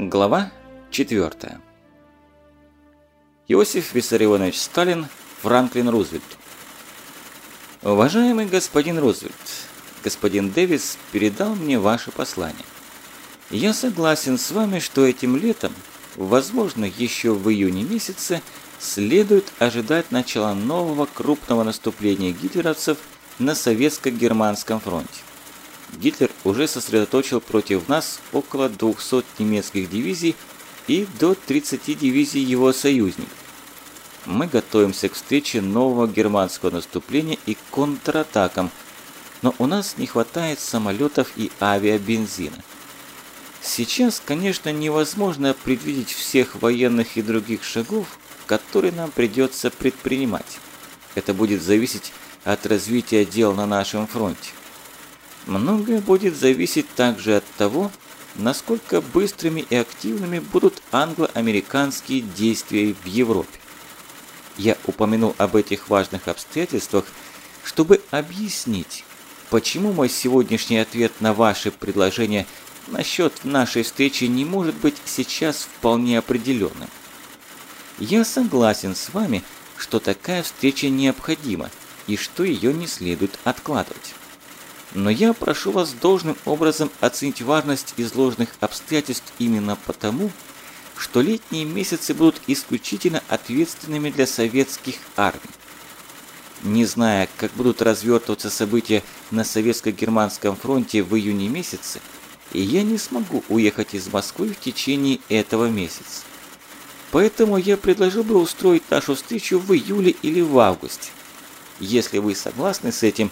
Глава 4. Иосиф Виссарионович Сталин Франклин Рузвельт. Уважаемый господин Рузвельт, господин Дэвис передал мне ваше послание. Я согласен с вами, что этим летом, возможно, еще в июне месяце, следует ожидать начала нового крупного наступления гитлеровцев на советско-германском фронте. Гитлер уже сосредоточил против нас около 200 немецких дивизий и до 30 дивизий его союзников. Мы готовимся к встрече нового германского наступления и контратакам, но у нас не хватает самолетов и авиабензина. Сейчас, конечно, невозможно предвидеть всех военных и других шагов, которые нам придется предпринимать. Это будет зависеть от развития дел на нашем фронте. Многое будет зависеть также от того, насколько быстрыми и активными будут англо-американские действия в Европе. Я упомянул об этих важных обстоятельствах, чтобы объяснить, почему мой сегодняшний ответ на ваше предложение насчет нашей встречи не может быть сейчас вполне определенным. Я согласен с вами, что такая встреча необходима и что ее не следует откладывать но я прошу вас должным образом оценить важность изложенных обстоятельств именно потому, что летние месяцы будут исключительно ответственными для советских армий. Не зная, как будут развертываться события на советско-германском фронте в июне месяце, я не смогу уехать из Москвы в течение этого месяца. Поэтому я предложил бы устроить нашу встречу в июле или в августе. Если вы согласны с этим,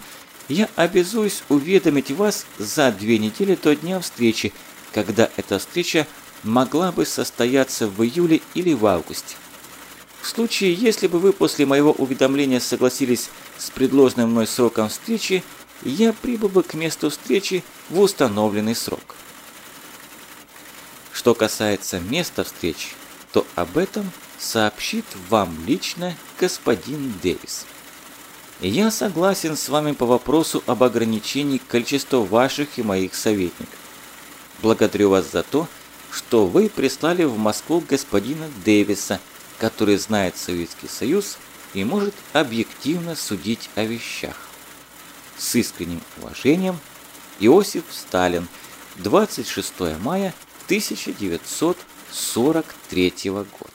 я обязуюсь уведомить вас за две недели до дня встречи, когда эта встреча могла бы состояться в июле или в августе. В случае, если бы вы после моего уведомления согласились с предложенным мной сроком встречи, я прибыл бы к месту встречи в установленный срок. Что касается места встречи, то об этом сообщит вам лично господин Дэвис. Я согласен с вами по вопросу об ограничении количества ваших и моих советников. Благодарю вас за то, что вы прислали в Москву господина Дэвиса, который знает Советский Союз и может объективно судить о вещах. С искренним уважением, Иосиф Сталин, 26 мая 1943 года.